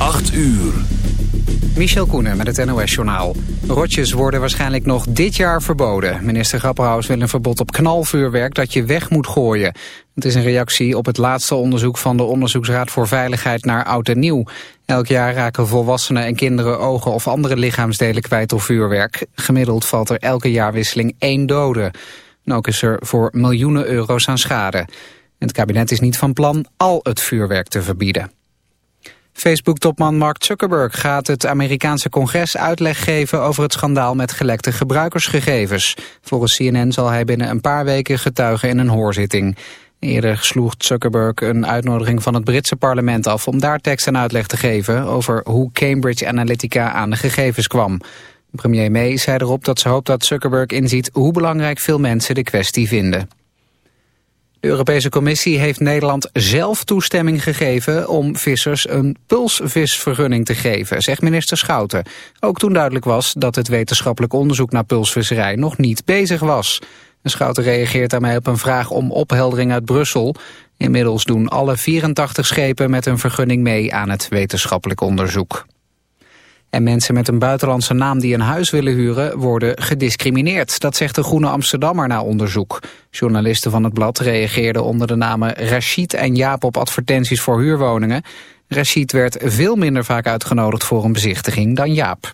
8 uur. Michel Koenen met het NOS-journaal. Rotjes worden waarschijnlijk nog dit jaar verboden. Minister Grapperhaus wil een verbod op knalvuurwerk dat je weg moet gooien. Het is een reactie op het laatste onderzoek van de Onderzoeksraad voor Veiligheid naar Oud en Nieuw. Elk jaar raken volwassenen en kinderen ogen of andere lichaamsdelen kwijt door vuurwerk. Gemiddeld valt er elke jaarwisseling één dode. En ook is er voor miljoenen euro's aan schade. Het kabinet is niet van plan al het vuurwerk te verbieden. Facebook-topman Mark Zuckerberg gaat het Amerikaanse congres uitleg geven over het schandaal met gelekte gebruikersgegevens. Volgens CNN zal hij binnen een paar weken getuigen in een hoorzitting. Eerder sloeg Zuckerberg een uitnodiging van het Britse parlement af om daar tekst en uitleg te geven over hoe Cambridge Analytica aan de gegevens kwam. Premier May zei erop dat ze hoopt dat Zuckerberg inziet hoe belangrijk veel mensen de kwestie vinden. De Europese Commissie heeft Nederland zelf toestemming gegeven om vissers een pulsvisvergunning te geven, zegt minister Schouten. Ook toen duidelijk was dat het wetenschappelijk onderzoek naar pulsvisserij nog niet bezig was. Schouten reageert daarmee op een vraag om opheldering uit Brussel. Inmiddels doen alle 84 schepen met een vergunning mee aan het wetenschappelijk onderzoek. En mensen met een buitenlandse naam die een huis willen huren worden gediscrimineerd. Dat zegt de Groene Amsterdammer na onderzoek. Journalisten van het blad reageerden onder de namen Rachid en Jaap op advertenties voor huurwoningen. Rachid werd veel minder vaak uitgenodigd voor een bezichtiging dan Jaap.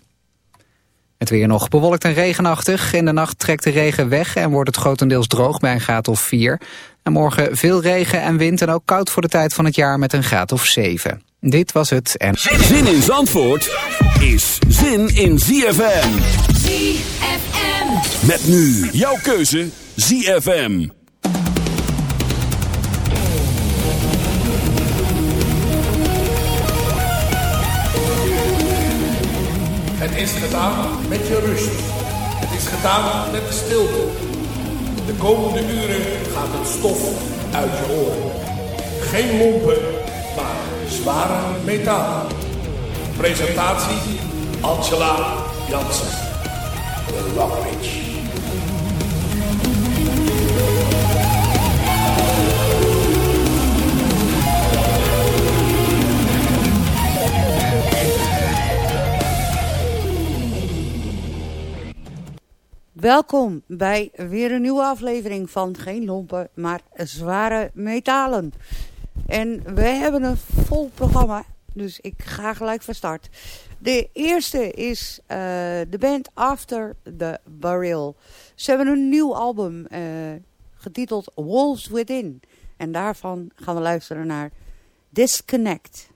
Het weer nog bewolkt en regenachtig. In de nacht trekt de regen weg en wordt het grotendeels droog bij een graad of 4. En morgen veel regen en wind en ook koud voor de tijd van het jaar met een graad of 7. Dit was het en... Zin in Zandvoort is zin in ZFM. ZFM. Met nu jouw keuze ZFM. Het is gedaan met je rust. Het is gedaan met de stilte. De komende uren gaat het stof uit je oren. Geen lompen, zware metaal. Presentatie Angela Jansen. Witch. Welkom bij weer een nieuwe aflevering van Geen Lompen, maar Zware Metalen. En we hebben een vol programma, dus ik ga gelijk van start. De eerste is eh, de band After the Burial. Ze hebben een nieuw album eh, getiteld Wolves Within. En daarvan gaan we luisteren naar Disconnect.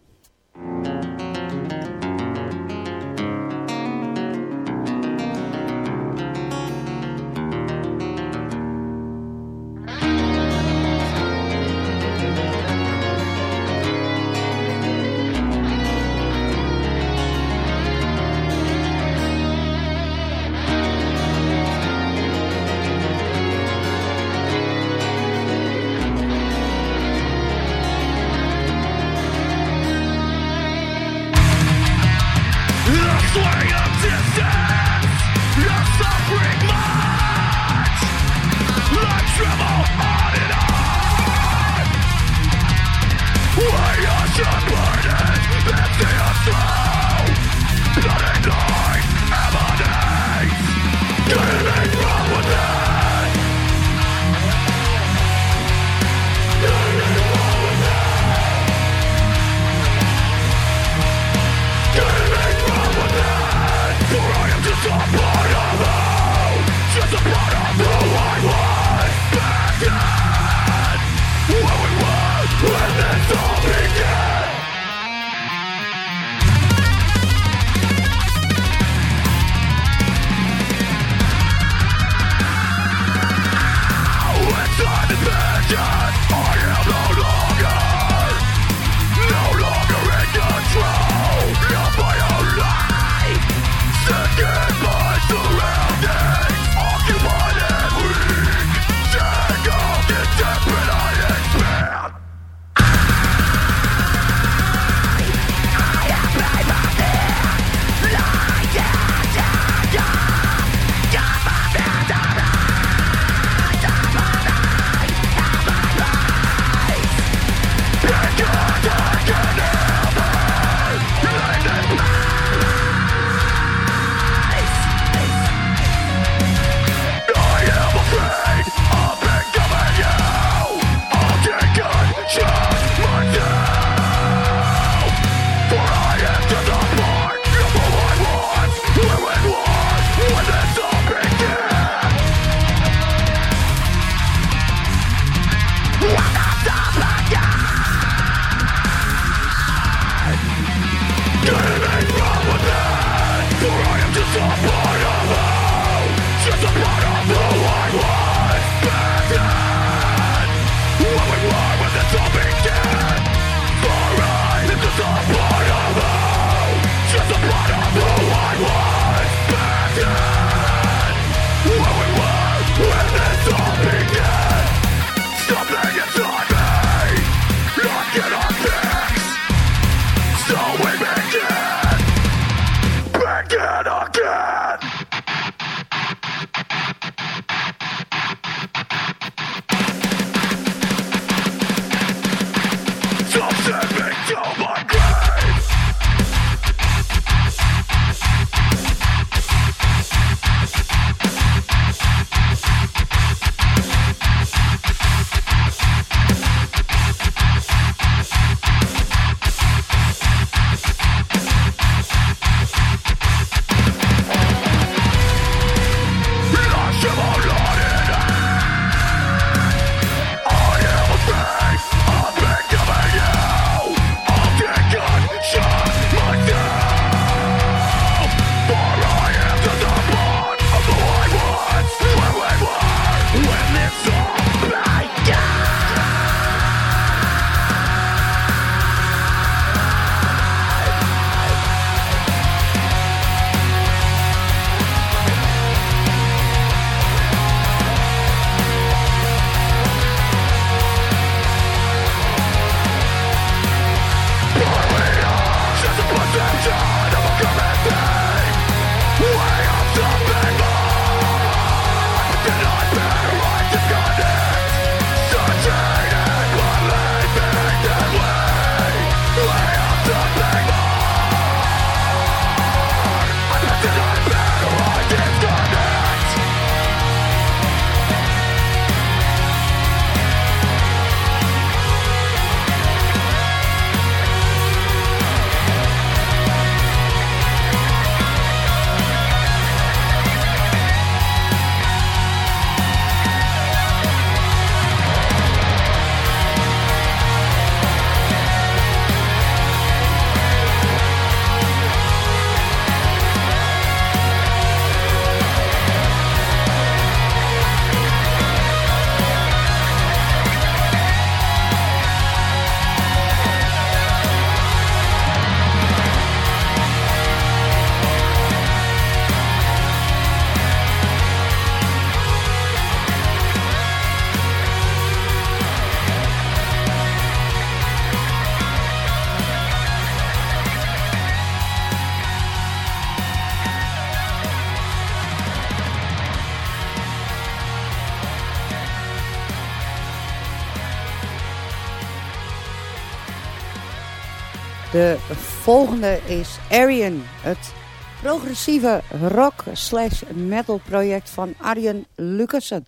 Volgende is Arian, het progressieve rock slash metal project van Arjen Lucassen.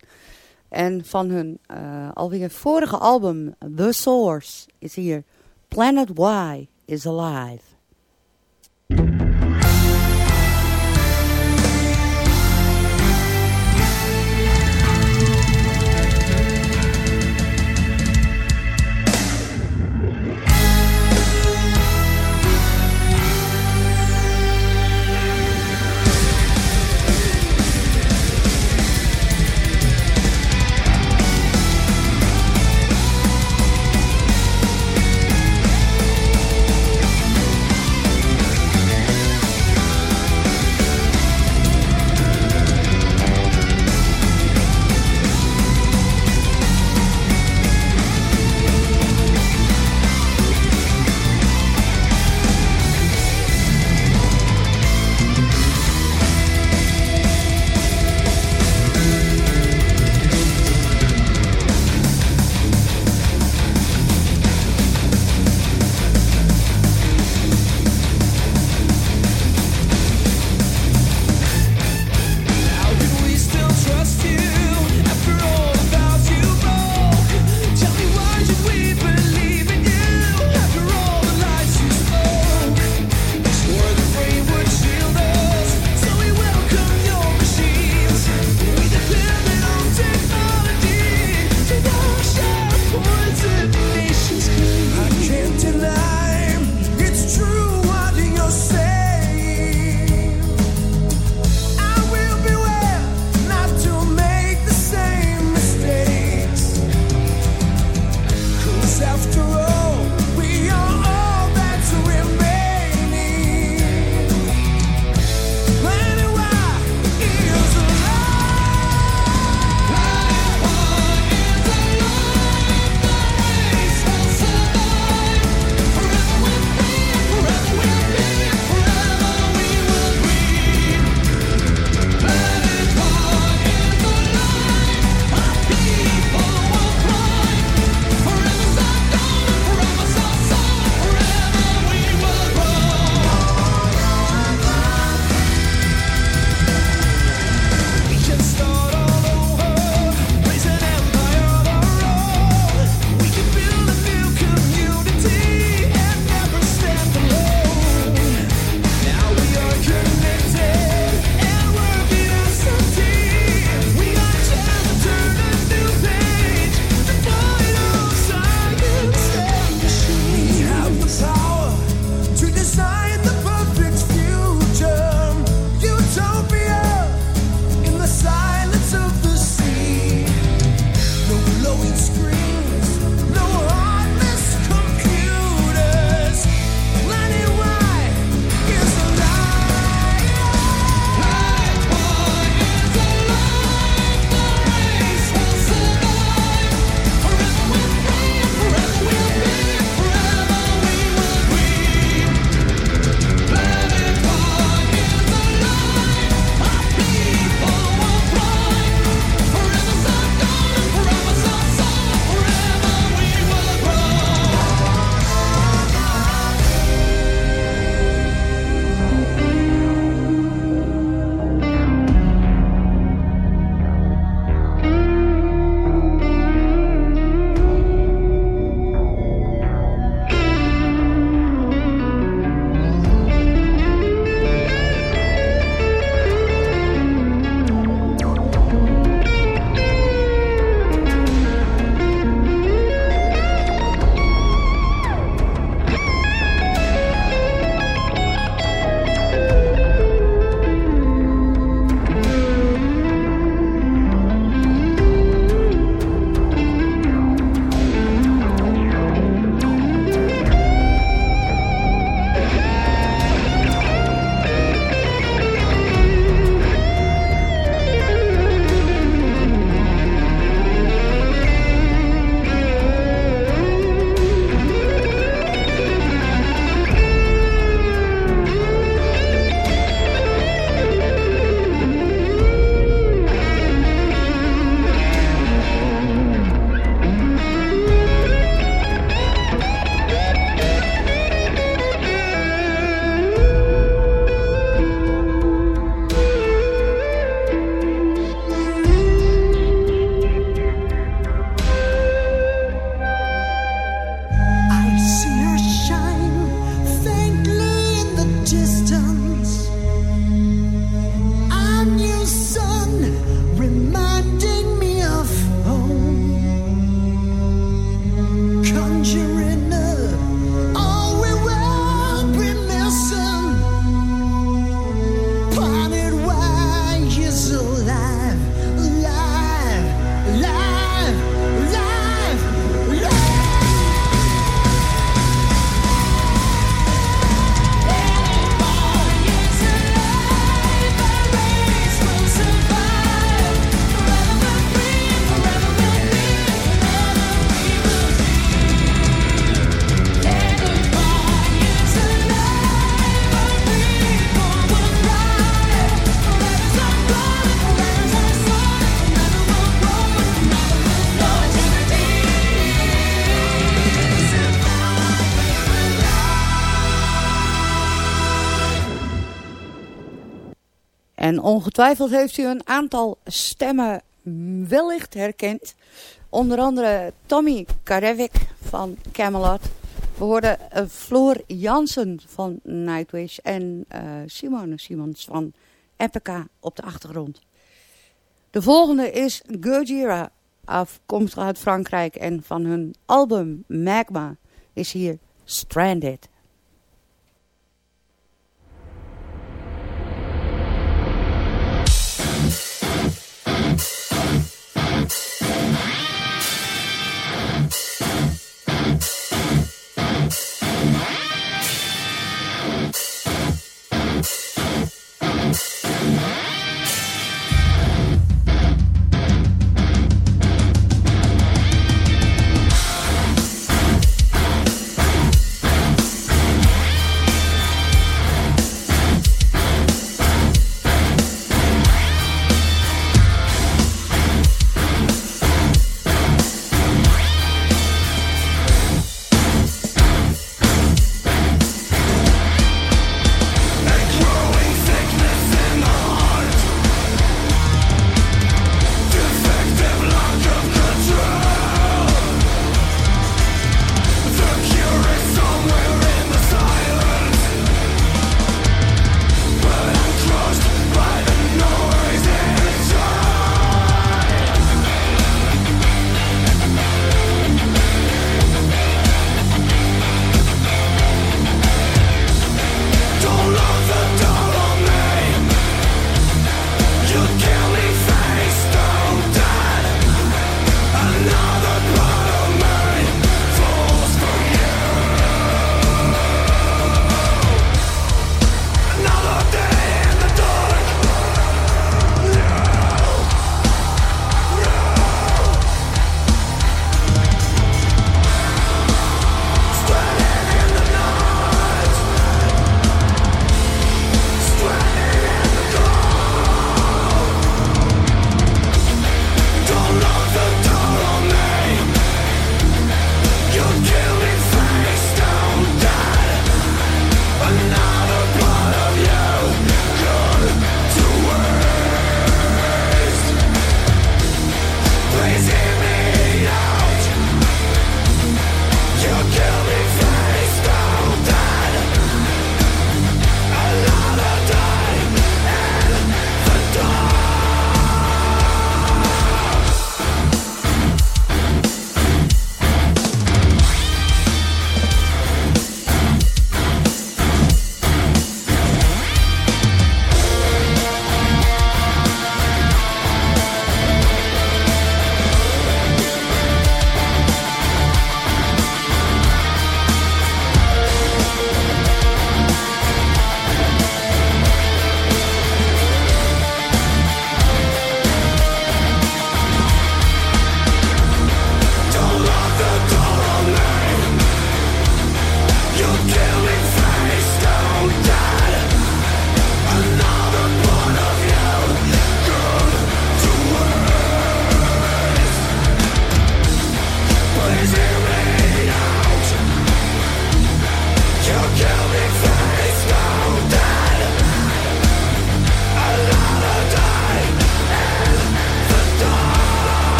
En van hun uh, alweer vorige album The Source is hier Planet Y is Alive. En ongetwijfeld heeft u een aantal stemmen wellicht herkend. Onder andere Tommy Karevik van Camelot. We hoorden uh, Floor Jansen van Nightwish en uh, Simone Simons van Epica op de achtergrond. De volgende is Gojira, afkomstig uit Frankrijk. En van hun album Magma is hier Stranded.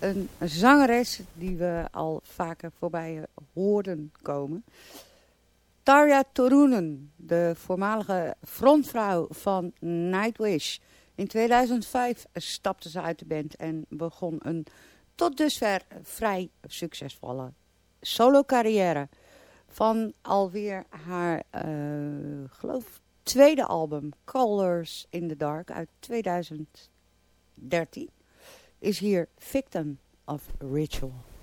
Een zangeres die we al vaker voorbij hoorden komen. Tarja Torunen, de voormalige frontvrouw van Nightwish. In 2005 stapte ze uit de band en begon een tot dusver vrij succesvolle solo carrière. Van alweer haar, uh, geloof tweede album, Colors in the Dark uit 2013, is hier Victim of Ritual.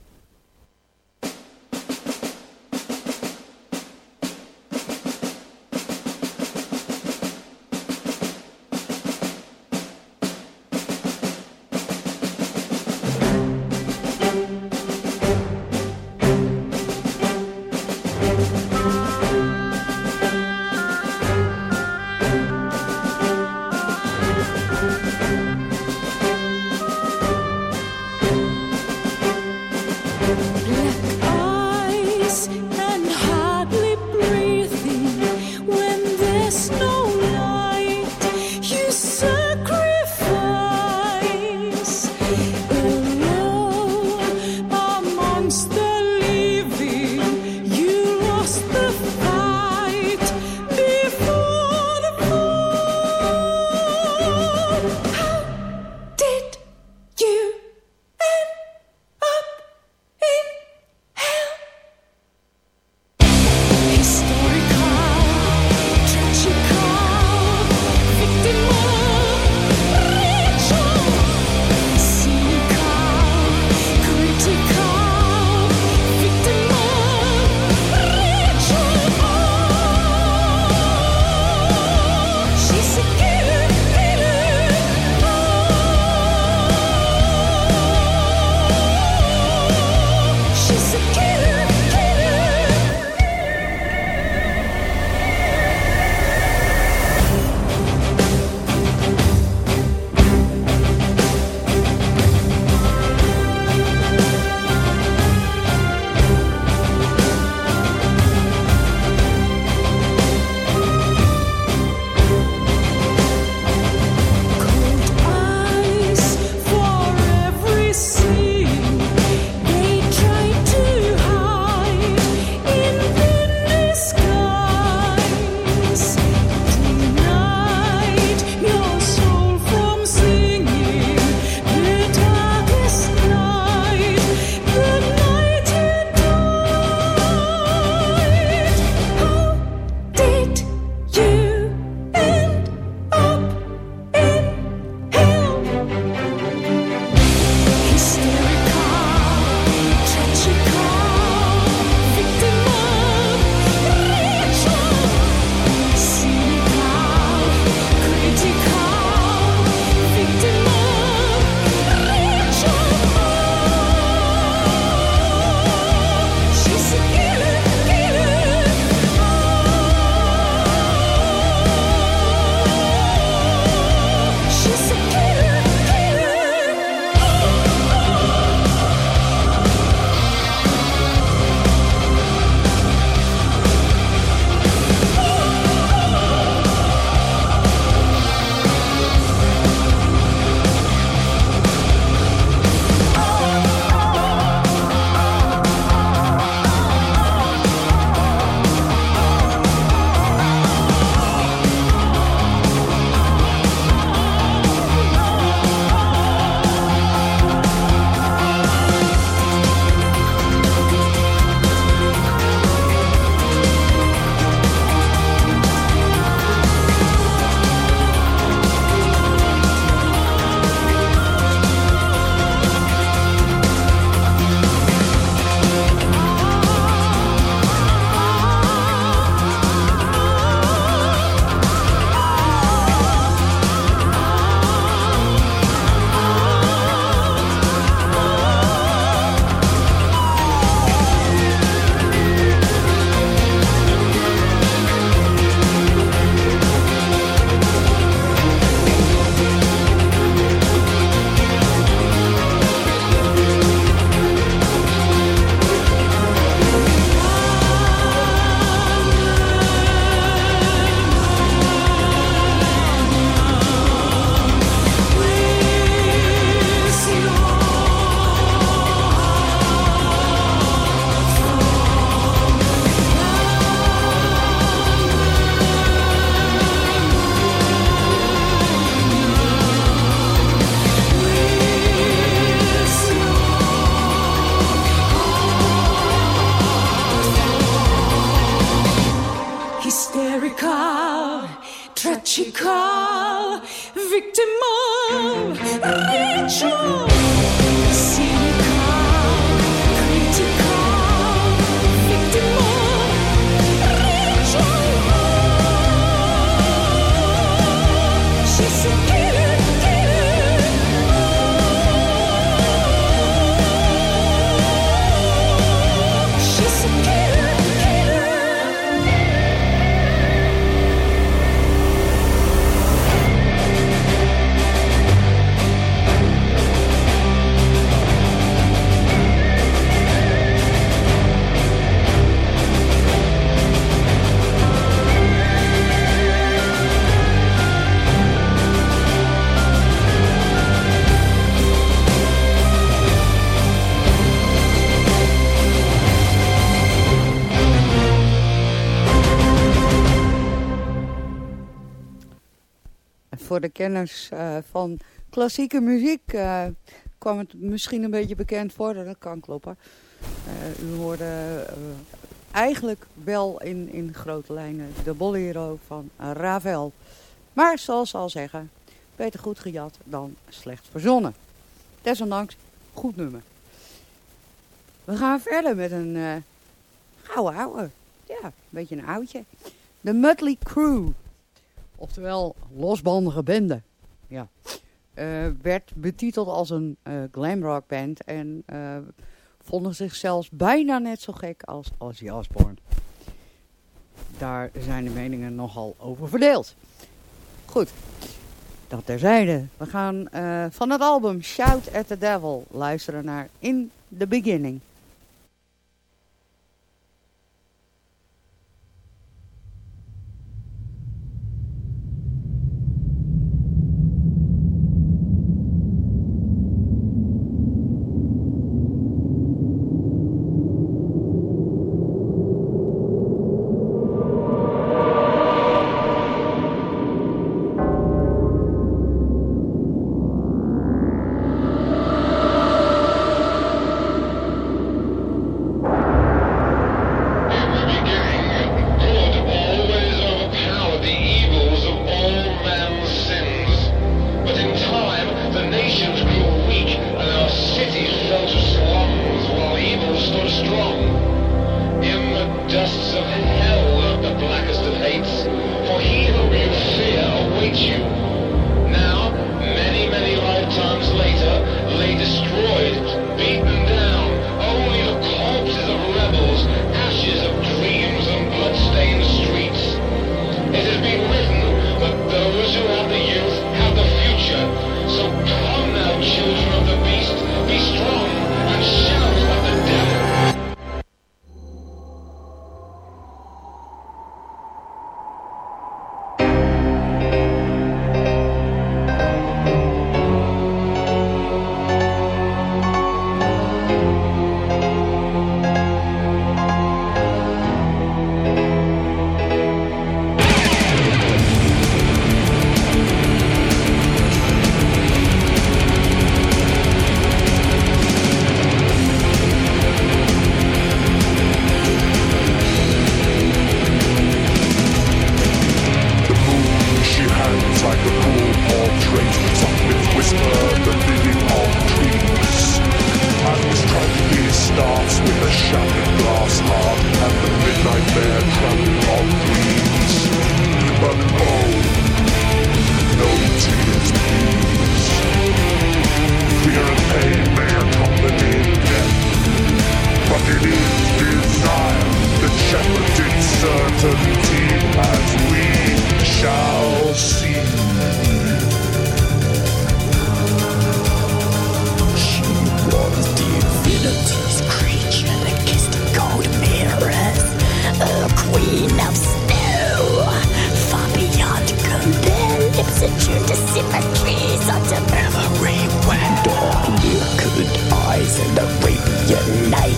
Voor de kenners uh, van klassieke muziek uh, kwam het misschien een beetje bekend voor. Dat kan kloppen. Uh, u hoorde eigenlijk wel in, in grote lijnen de bolero van Ravel. Maar zoals al zeggen, beter goed gejat dan slecht verzonnen. Desondanks, goed nummer. We gaan verder met een oude oude. Ja, een beetje een oudje. De Mudley Crew. Oftewel losbandige bende. Ja. Uh, werd betiteld als een uh, glamrock band. En uh, vonden zichzelf bijna net zo gek als Ozzy Osbourne. Daar zijn de meningen nogal over verdeeld. Goed, dat terzijde. We gaan van het album Shout at the Devil luisteren naar In the Beginning.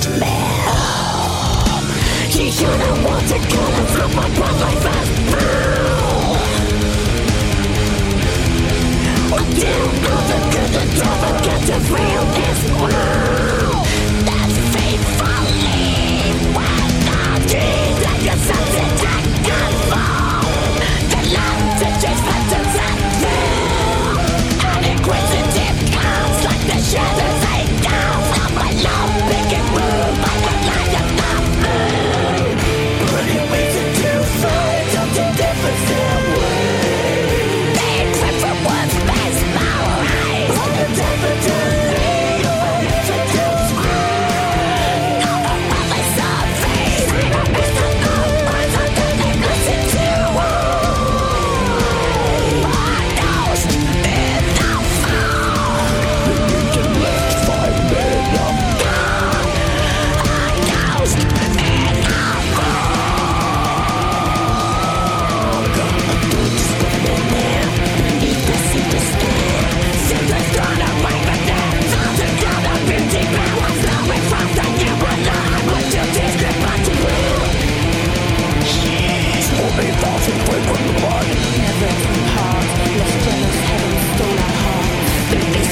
nightmare. She should have wanted coming from my life as Do you know that the devil to feel this real?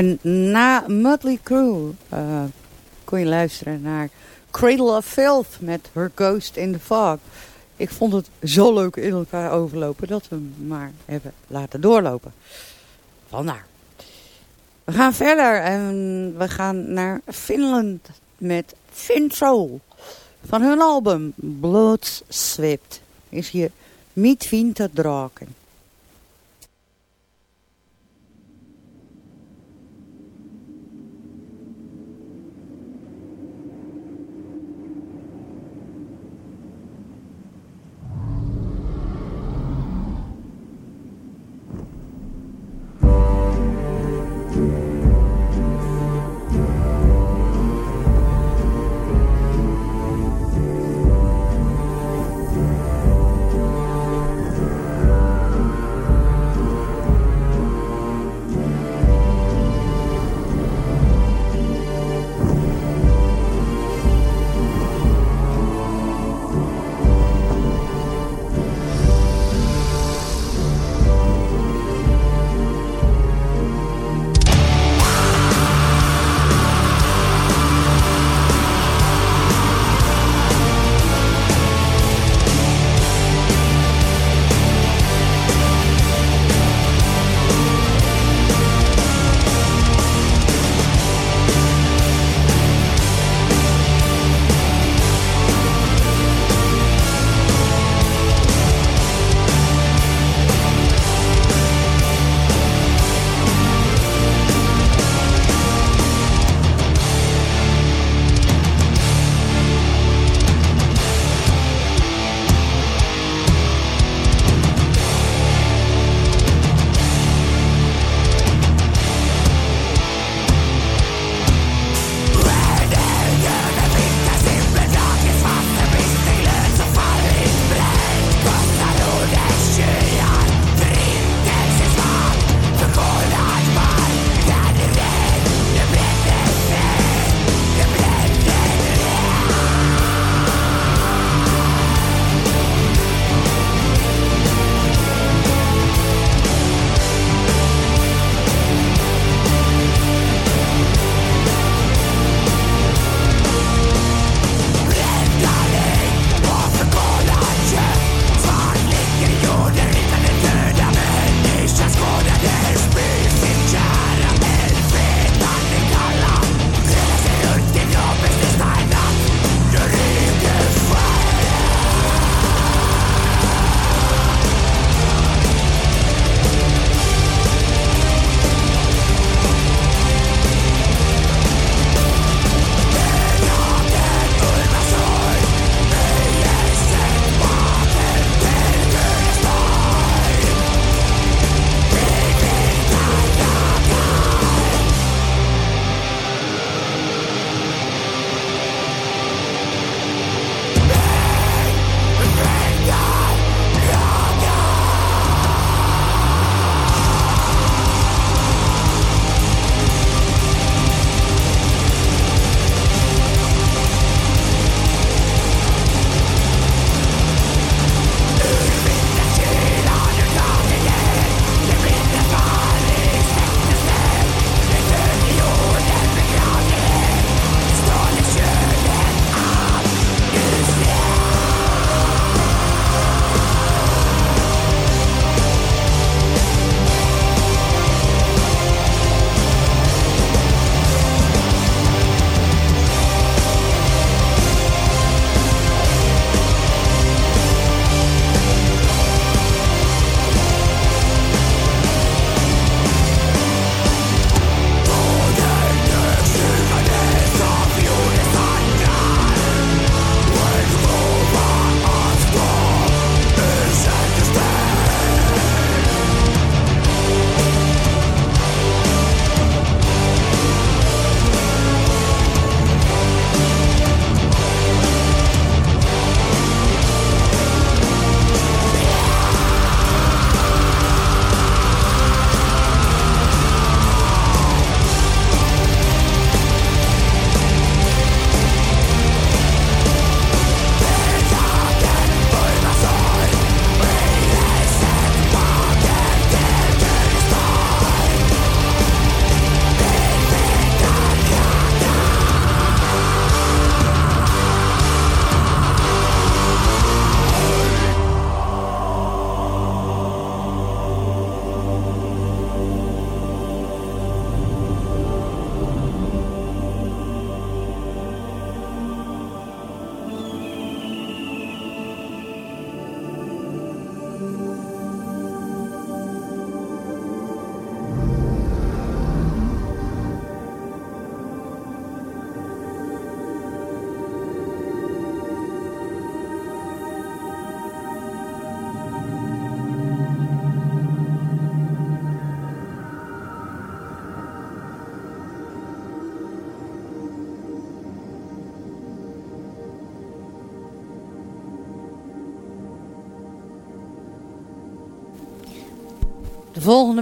En na Mudley Crew eh, kon je luisteren naar Cradle of Filth met Her Ghost in the Fog. Ik vond het zo leuk in elkaar overlopen dat we hem maar hebben laten doorlopen. Vandaar. We gaan verder en we gaan naar Finland met Fintroll. Van hun album Bloodswept is hier Midwinter Vinterdraken.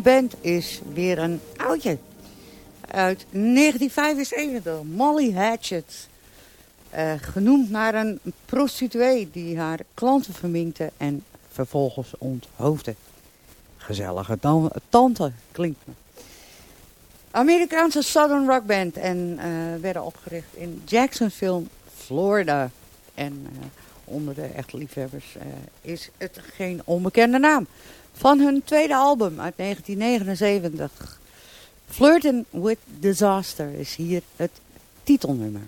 volgende band is weer een oudje. Uit 1975, Molly Hatchet. Eh, genoemd naar een prostituee die haar klanten verminkte en vervolgens onthoofde. Gezellige tante, klinkt me. Amerikaanse Southern Rock Band en eh, werden opgericht in Jacksonville, Florida. En eh, onder de echte liefhebbers eh, is het geen onbekende naam. Van hun tweede album uit 1979, Flirting with Disaster, is hier het titelnummer.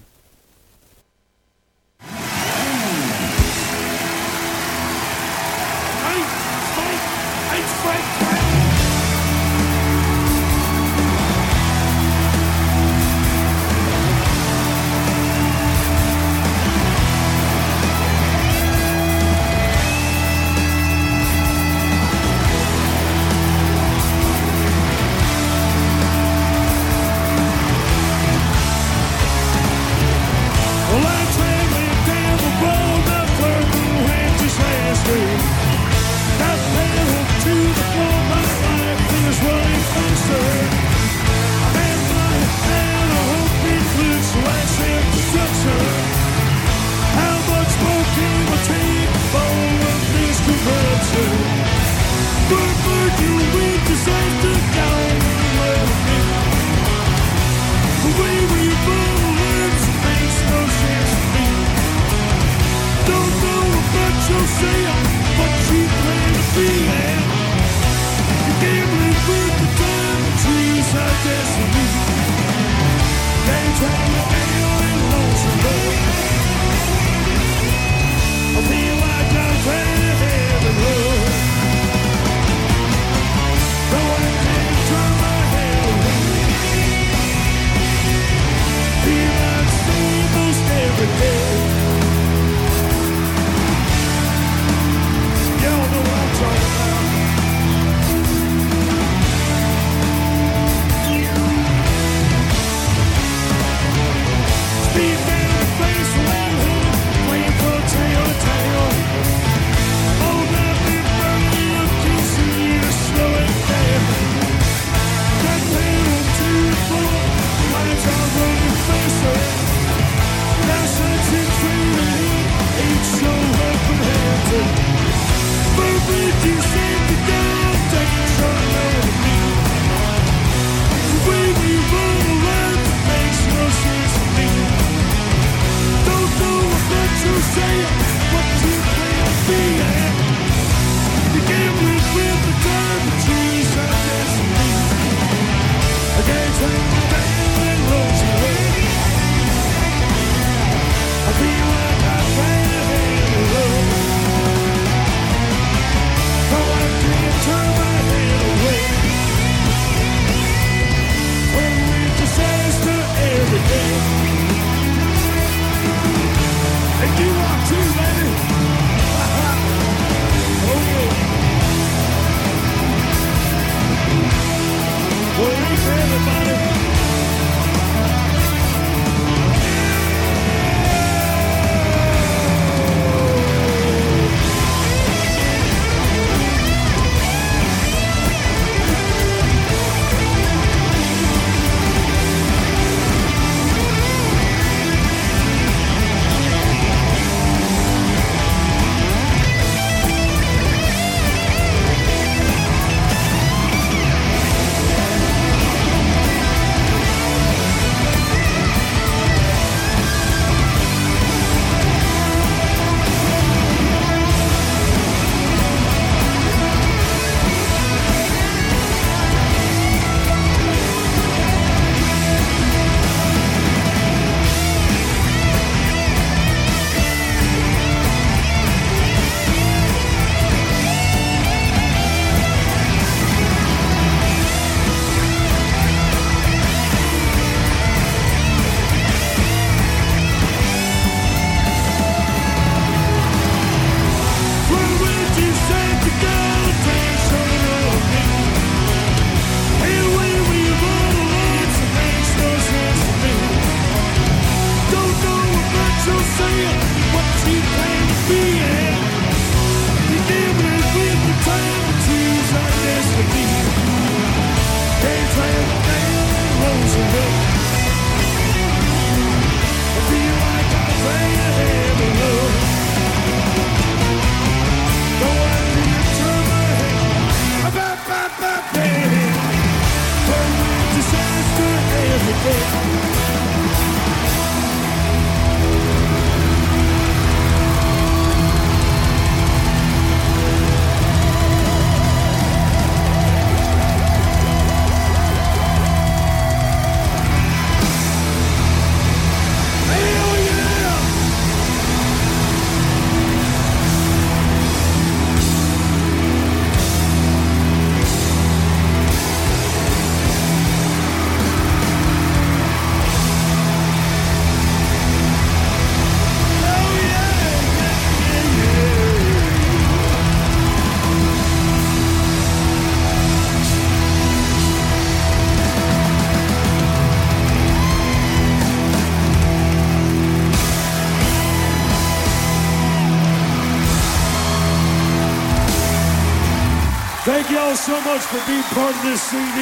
So much for being part of this CD.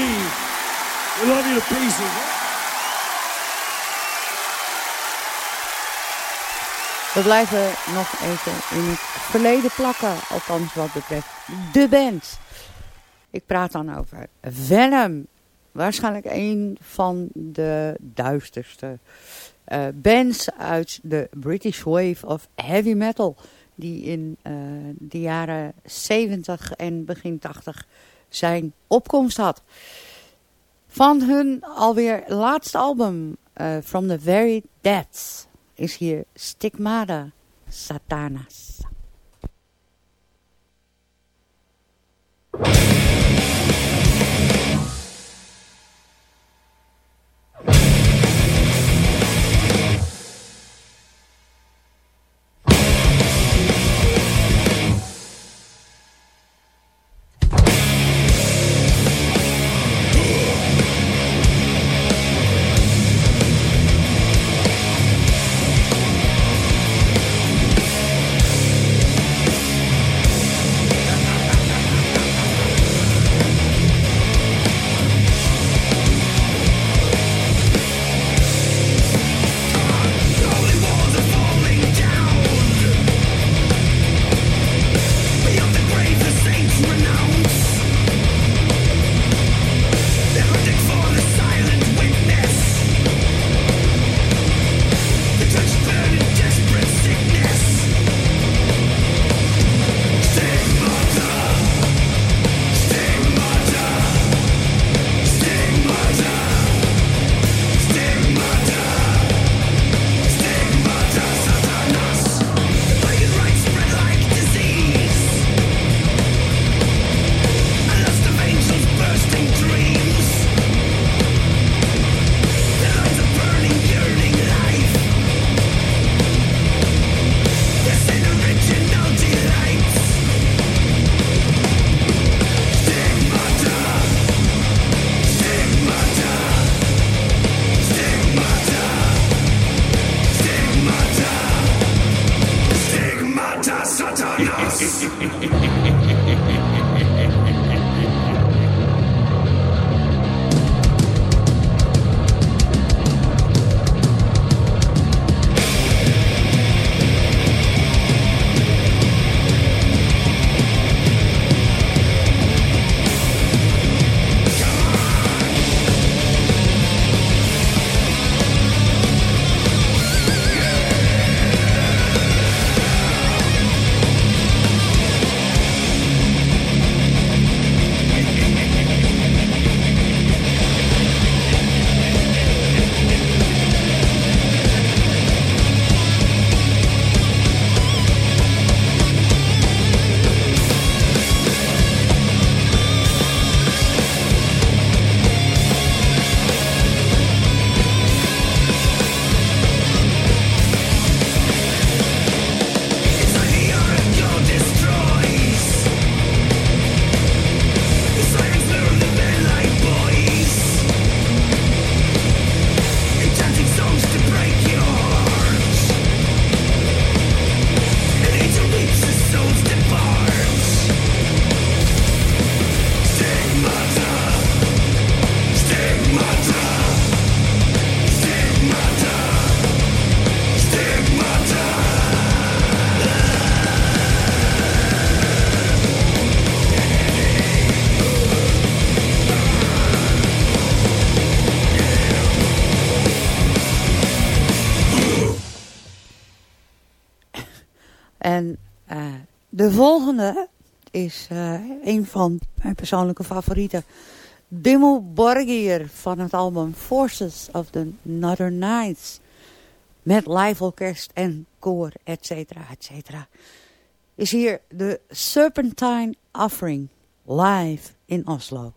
We love you to. We blijven nog even in het verleden plakken, althans wat betreft de band. Ik praat dan over Venom. Waarschijnlijk een van de duisterste eh, bands uit de British Wave of Heavy Metal. Die in eh, de jaren 70 en begin 80 zijn opkomst had. Van hun alweer laatste album, eh, From the Very Dead, is hier Stigmata Satanas. Volgende is eh, een van mijn persoonlijke favorieten. Dimmu Borgir van het album Forces of the Northern Nights. Met live orkest en koor, et cetera, et cetera. Is hier de Serpentine Offering live in Oslo.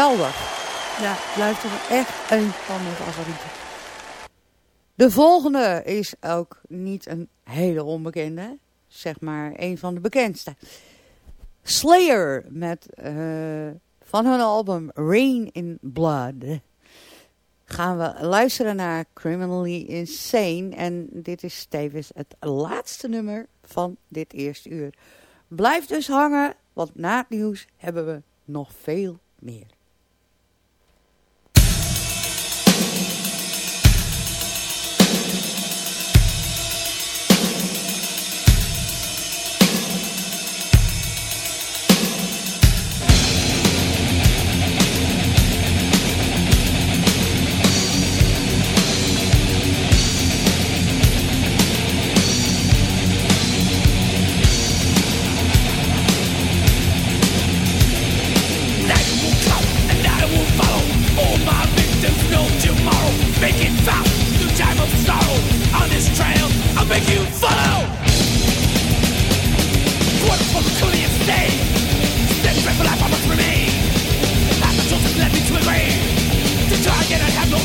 Geweldig. Ja, blijft toch echt een van mijn favorieten. De volgende is ook niet een hele onbekende. Zeg maar een van de bekendste. Slayer met eh, van hun album Rain in Blood. Gaan we luisteren naar Criminally Insane. En dit is tevens het laatste nummer van dit eerste uur. Blijf dus hangen, want na het nieuws hebben we nog veel meer.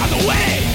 on the way.